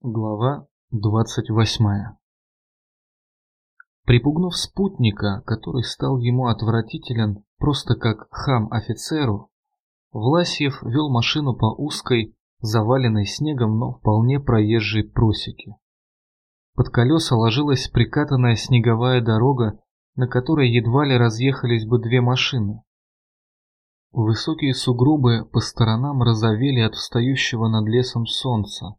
Глава 28 Припугнув спутника, который стал ему отвратителен просто как хам офицеру, Власьев вел машину по узкой, заваленной снегом, но вполне проезжей просеке. Под колеса ложилась прикатанная снеговая дорога, на которой едва ли разъехались бы две машины. Высокие сугробы по сторонам розовели от встающего над лесом солнца.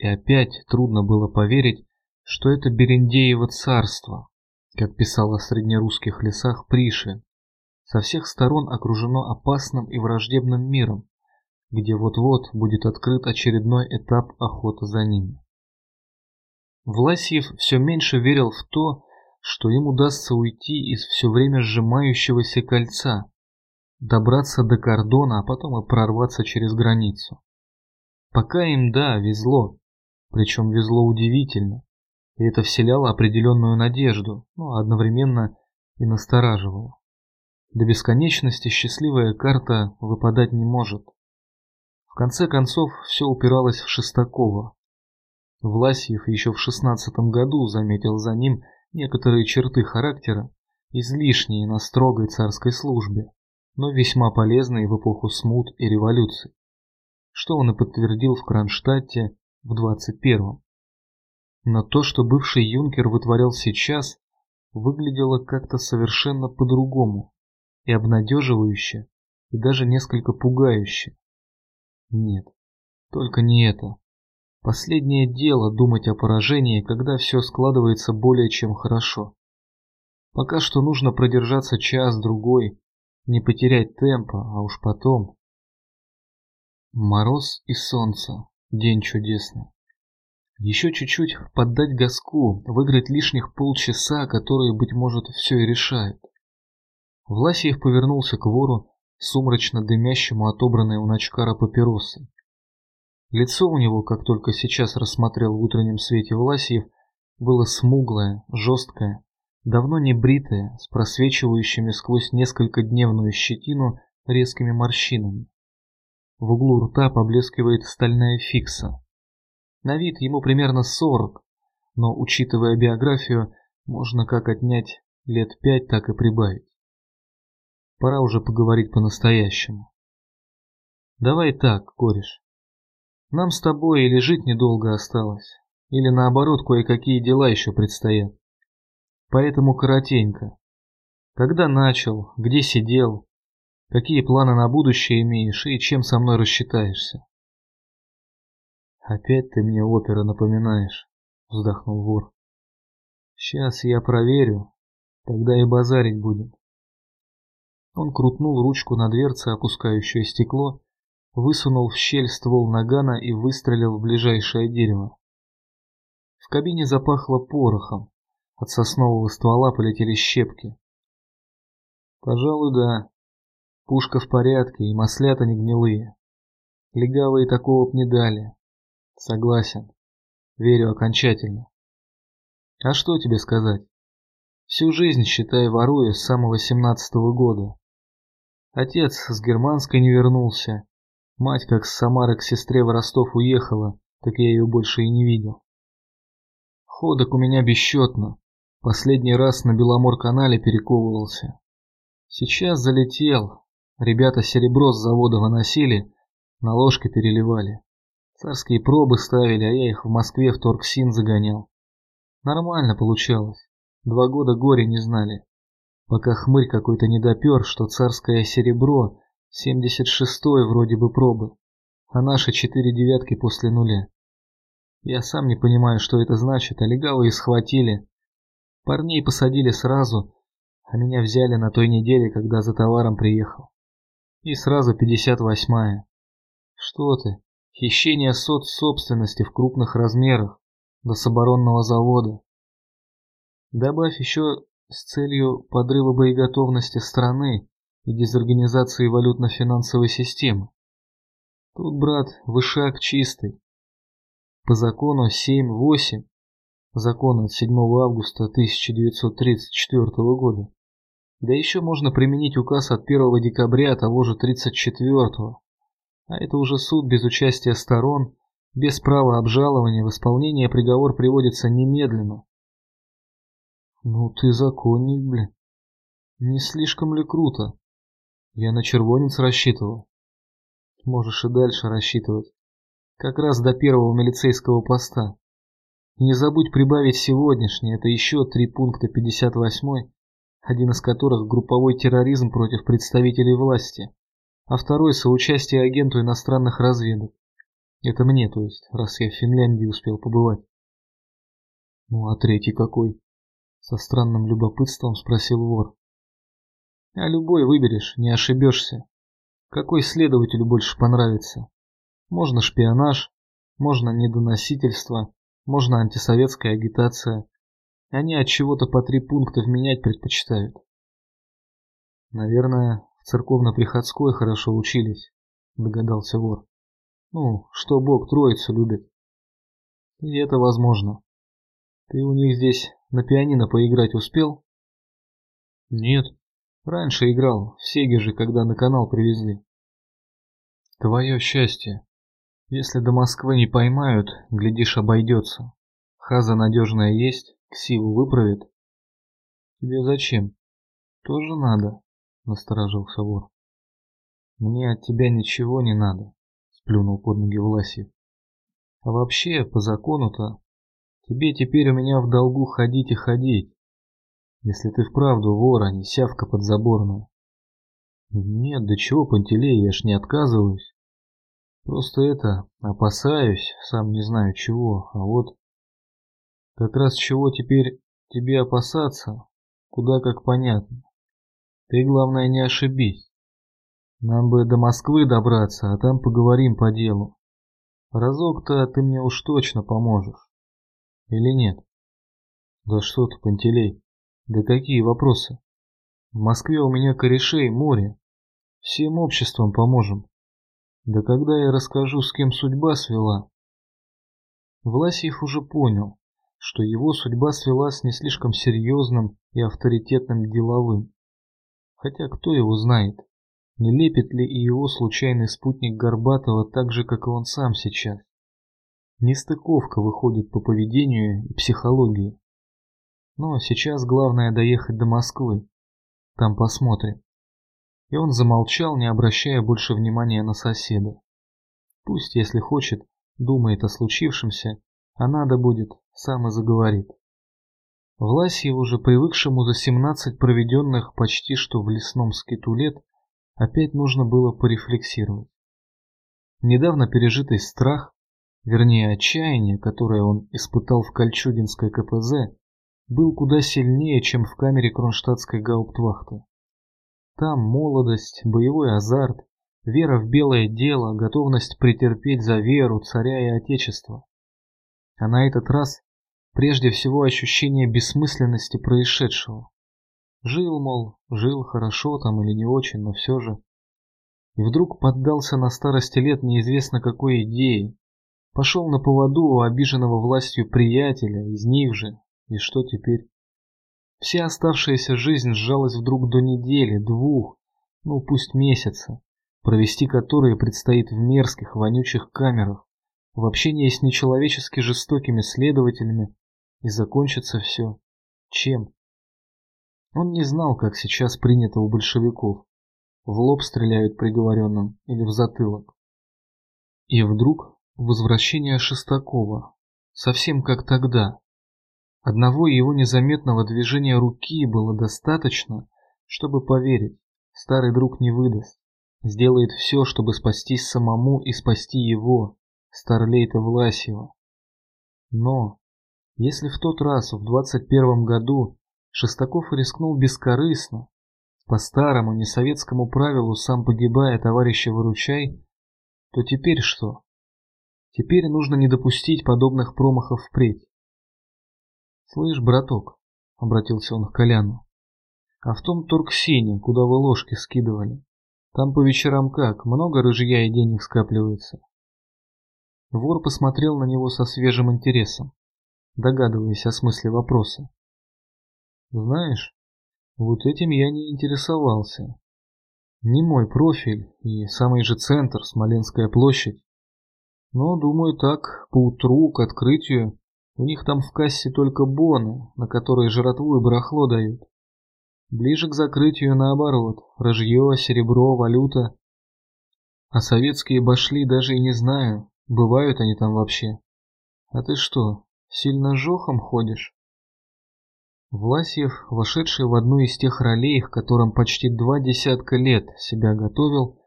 И опять трудно было поверить, что это Берендеево царство, как писал о среднерусских лесах Пришвин, со всех сторон окружено опасным и враждебным миром, где вот-вот будет открыт очередной этап охоты за ними. Власьев все меньше верил в то, что им удастся уйти из все время сжимающегося кольца, добраться до кордона, а потом и прорваться через границу. Пока им, да, везло, причем везло удивительно, и это вселяло определенную надежду, но одновременно и настораживало. До бесконечности счастливая карта выпадать не может. В конце концов, все упиралось в Шестакова. Власьев еще в шестнадцатом году заметил за ним некоторые черты характера, излишние на строгой царской службе, но весьма полезные в эпоху смут и революций, что он и подтвердил в Кронштадте в 21-м. Но то, что бывший юнкер вытворял сейчас, выглядело как-то совершенно по-другому и обнадеживающе, и даже несколько пугающе. Нет, только не это. Последнее дело думать о поражении, когда все складывается более чем хорошо. Пока что нужно продержаться час-другой, не потерять темпа, а уж потом... Мороз и солнце. День чудесный. Еще чуть-чуть поддать газку, выиграть лишних полчаса, которые, быть может, все и решают. Власиев повернулся к вору, сумрачно дымящему отобранной у Начкара папиросой. Лицо у него, как только сейчас рассмотрел в утреннем свете Власиев, было смуглое, жесткое, давно не бритое, с просвечивающими сквозь несколько дневную щетину резкими морщинами. В углу рта поблескивает стальная фикса. На вид ему примерно 40, но, учитывая биографию, можно как отнять лет пять, так и прибавить. Пора уже поговорить по-настоящему. Давай так, кореш. Нам с тобой или жить недолго осталось, или наоборот кое-какие дела еще предстоят. Поэтому коротенько. Когда начал, где сидел, Какие планы на будущее имеешь и чем со мной рассчитаешься? Опять ты мне опера напоминаешь, вздохнул вор. Сейчас я проверю, тогда и базарить будем. Он крутнул ручку на дверце, опускающее стекло, высунул в щель ствол нагана и выстрелил в ближайшее дерево. В кабине запахло порохом, от соснового ствола полетели щепки. Пожалуй, да, Пушка в порядке, и маслята не гнилые. Легавые такого б не дали. Согласен. Верю окончательно. А что тебе сказать? Всю жизнь, считай, ворую с самого семнадцатого года. Отец с германской не вернулся. Мать как с Самары к сестре в Ростов уехала, так я ее больше и не видел. Ходок у меня бесчетно. Последний раз на Беломор-канале перековывался. Сейчас залетел, Ребята серебро с завода выносили, на ложке переливали. Царские пробы ставили, а я их в Москве в Торксин загонял. Нормально получалось. Два года горя не знали. Пока хмырь какой-то не допер, что царское серебро 76-й вроде бы пробы, а наши четыре девятки после нуля. Я сам не понимаю, что это значит, а легавые схватили. Парней посадили сразу, а меня взяли на той неделе, когда за товаром приехал. И сразу 58-я. Что ты? Хищение сот собственности в крупных размерах до соборонного завода. Добавь еще с целью подрыва боеготовности страны и дезорганизации валютно-финансовой системы. Тут, брат, вышаг чистый. По закону 7-8, закон от 7 августа 1934 года, да еще можно применить указ от 1 декабря того же 34-го. А это уже суд без участия сторон без права обжалования в исполнение приговор приводится немедленно. Ну ты законник, блин. Не слишком ли круто? Я на червонец рассчитывал. Можешь и дальше рассчитывать. Как раз до первого милицейского поста. Не забудь прибавить сегодняшний, это еще три пункта 58 один из которых групповой терроризм против представителей власти, а второй соучастие агенту иностранных разведок. Это мне, то есть, раз я в Финляндии успел побывать. Ну а третий какой? Со странным любопытством спросил вор. А любой выберешь, не ошибешься. Какой следователю больше понравится? Можно шпионаж, можно недоносительство, можно антисоветская агитация, они от чего-то по три пункта вменять предпочитают. Наверное, в церковно-приходской хорошо учились, догадался вор. Ну, что Бог троицу любит. И это возможно. Ты у них здесь на пианино поиграть успел? Нет. Раньше играл, в Сеге же, когда на канал привезли. Твое счастье. Если до Москвы не поймают, глядишь, обойдется. Хаза надежная есть, Ксиву выправит? Тебе зачем? Тоже надо, насторожился вор. Мне от тебя ничего не надо, сплюнул под ноги Власьев. А вообще, по закону-то, тебе теперь у меня в долгу ходить и ходить. Если ты вправду вор, а не сявка подзаборная. Нет, да чего, Пантелей, я ж не отказываюсь. Просто это, опасаюсь, сам не знаю чего, а вот... Как раз чего теперь тебе опасаться, куда как понятно. Ты, главное, не ошибись. Нам бы до Москвы добраться, а там поговорим по делу. Разок-то ты мне уж точно поможешь. Или нет? Да что ты, Пантелей, да какие вопросы? В Москве у меня корешей море. Всем обществом поможем. Да когда я расскажу, с кем судьба свела? Власьев уже понял, что его судьба свела с не слишком серьезным и авторитетным деловым. Хотя кто его знает, не лепит ли и его случайный спутник Горбатова так же, как и он сам сейчас. Нестыковка выходит по поведению и психологии. Но сейчас главное доехать до Москвы. Там посмотрим. И он замолчал, не обращая больше внимания на соседа. Пусть, если хочет, думает о случившемся, а надо будет, сам и заговорит. Власьев, уже привыкшему за 17 проведенных почти что в лесном скиту лет, опять нужно было порефлексировать. Недавно пережитый страх, вернее отчаяние, которое он испытал в Кольчугинской КПЗ, был куда сильнее, чем в камере кронштадтской гауптвахты. Там молодость, боевой азарт, вера в белое дело, готовность претерпеть за веру, царя и отечество. А на этот раз прежде всего ощущение бессмысленности происшедшего. Жил, мол, жил хорошо там или не очень, но все же. И вдруг поддался на старости лет неизвестно какой идее. Пошел на поводу у обиженного властью приятеля, из них же. И что теперь? Вся оставшаяся жизнь сжалась вдруг до недели, двух, ну пусть месяца, провести которые предстоит в мерзких, вонючих камерах, в общении с нечеловечески жестокими следователями, и закончится все чем? Он не знал, как сейчас принято у большевиков. В лоб стреляют приговоренным или в затылок. И вдруг возвращение Шестакова, совсем как тогда. Одного его незаметного движения руки было достаточно, чтобы поверить, старый друг не выдаст, сделает все, чтобы спастись самому и спасти его, Старлейта Власьева. Но, если в тот раз, в 21 году, Шестаков рискнул бескорыстно, по старому несоветскому правилу сам погибая, товарища выручай, то теперь что? Теперь нужно не допустить подобных промахов впредь. «Слышь, браток», — обратился он к Коляну, — «а в том торксине, куда вы ложки скидывали, там по вечерам как, много рыжья и денег скапливается?» Вор посмотрел на него со свежим интересом, догадываясь о смысле вопроса. Знаешь, вот этим я не интересовался. Не мой профиль и самый же центр, Смоленская площадь. Но, думаю, так, поутру, к открытию, у них там в кассе только боны, на которые жратву и барахло дают. Ближе к закрытию наоборот, рожье, серебро, валюта. А советские башли даже и не знаю, бывают они там вообще. А ты что, сильно жохом ходишь? Власьев, вошедший в одну из тех ролей, к которым почти два десятка лет себя готовил,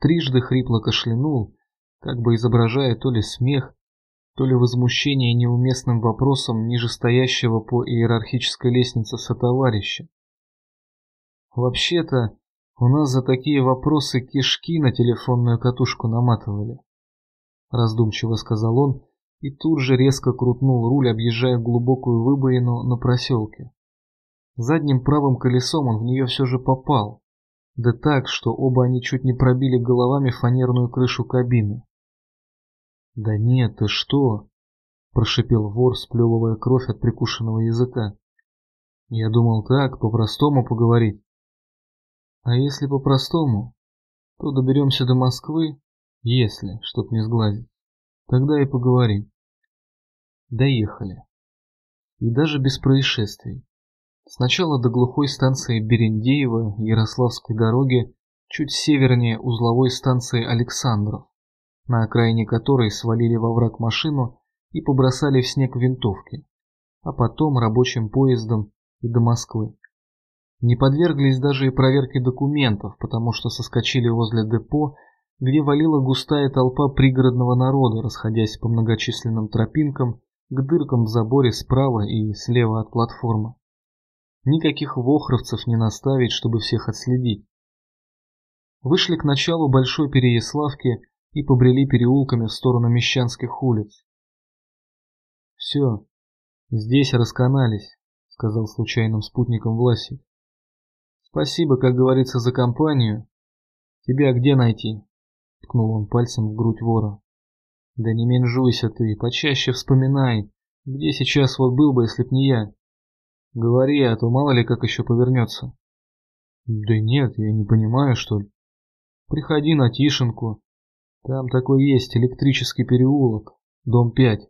трижды хрипло кашлянул, как бы изображая то ли смех, то ли возмущение неуместным вопросом нижестоящего по иерархической лестнице сотоварища. Вообще-то, у нас за такие вопросы кишки на телефонную катушку наматывали. Раздумчиво сказал он и тут же резко крутнул руль, объезжая глубокую выбоину на проселке. Задним правым колесом он в нее все же попал. Да так, что оба они чуть не пробили головами фанерную крышу кабины. «Да нет, ты что?» – прошипел вор, сплевывая кровь от прикушенного языка. «Я думал так, по-простому поговорить». А если по-простому, то доберемся до Москвы, если, чтоб не сглазить. Тогда и поговорим. Доехали. И даже без происшествий. Сначала до глухой станции Берендеево Ярославской дороги, чуть севернее узловой станции Александров, на окраине которой свалили во враг машину и побросали в снег винтовки, а потом рабочим поездом и до Москвы. Не подверглись даже и проверке документов, потому что соскочили возле депо, где валила густая толпа пригородного народа, расходясь по многочисленным тропинкам к дыркам в заборе справа и слева от платформы. Никаких вохровцев не наставить, чтобы всех отследить. Вышли к началу Большой Переяславки и побрели переулками в сторону Мещанских улиц. «Все, здесь расканались», — сказал случайным спутником Власик. Спасибо, как говорится, за компанию. Тебя где найти? Ткнул он пальцем в грудь вора. Да не менжуйся ты, почаще вспоминай, где сейчас вот был бы, если б не я. Говори, а то мало ли как еще повернется. Да нет, я не понимаю, что ли. Приходи на Тишинку. Там такой есть электрический переулок, дом 5.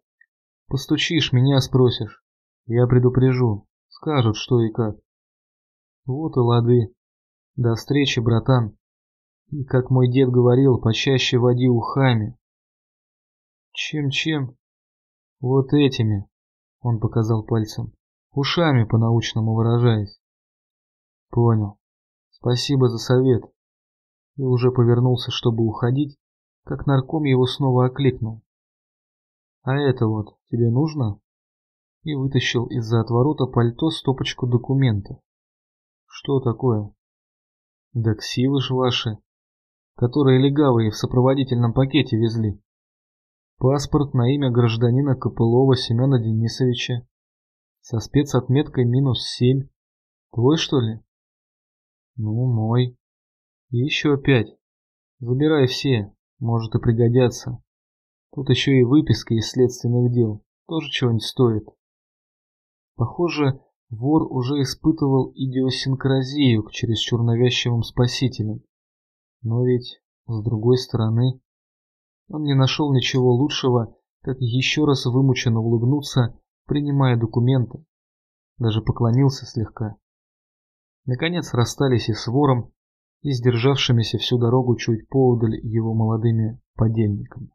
Постучишь, меня спросишь. Я предупрежу. Скажут, что и как. Вот и лады. До встречи, братан. И, как мой дед говорил, почаще води ухами. Чем-чем? Вот этими, он показал пальцем. Ушами, по-научному выражаясь. Понял. Спасибо за совет. И уже повернулся, чтобы уходить, как нарком его снова окликнул. А это вот тебе нужно? И вытащил из-за отворота пальто стопочку документов. Что такое? Да ксивы ж ваши, которые легавые в сопроводительном пакете везли. Паспорт на имя гражданина Копылова Семена Денисовича. Со спецотметкой минус семь. Твой, что ли? Ну, мой. И еще пять. Забирай все, может и пригодятся. Тут еще и выписка из следственных дел. Тоже чего-нибудь стоит. Похоже, Вор уже испытывал идиосинкразию к чересчур навязчивым спасителям. Но ведь, с другой стороны, он не нашел ничего лучшего, как еще раз вымученно улыбнуться, принимая документы. Даже поклонился слегка. Наконец расстались и с вором, и сдержавшимися всю дорогу чуть поодаль его молодыми подельниками.